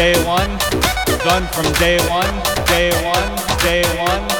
day one, done from day one, day one, day one.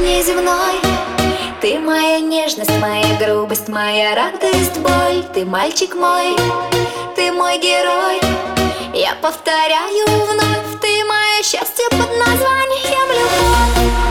Неземной. Ты моя нежность, моя грубость, моя радость, боль. Ты мальчик мой, ты мой герой. Я повторяю вновь, ты мое счастье под названием Любовь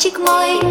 chiếc môi